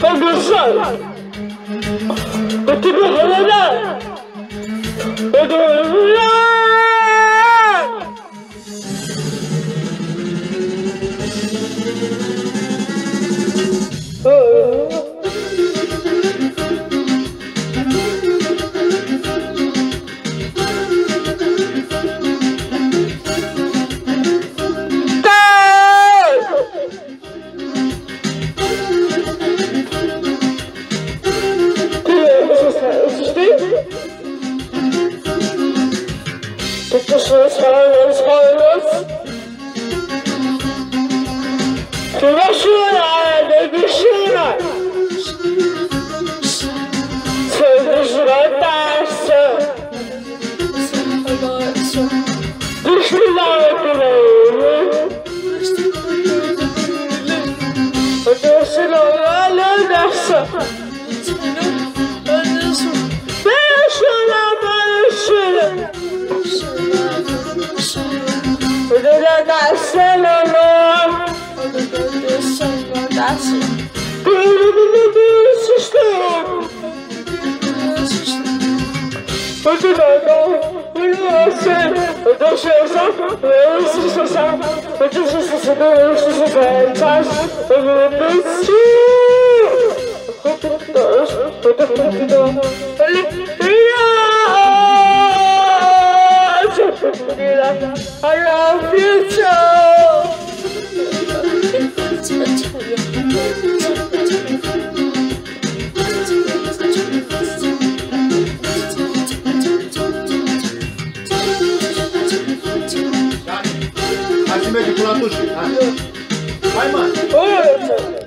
Condição! Eu te vou revelar! Eu te falando, falando. Tu vai chorar, baby, chora. Você deslotaça. Desfilar por aí. Eu tô sendo olhando nessa. Eu da célula. Eu te dou eu dou chance, eu sou social, eu te sucesso, eu sou sucesso, eu me preciso. Eu te dou, eu te dou, are our future. médico lá do mano.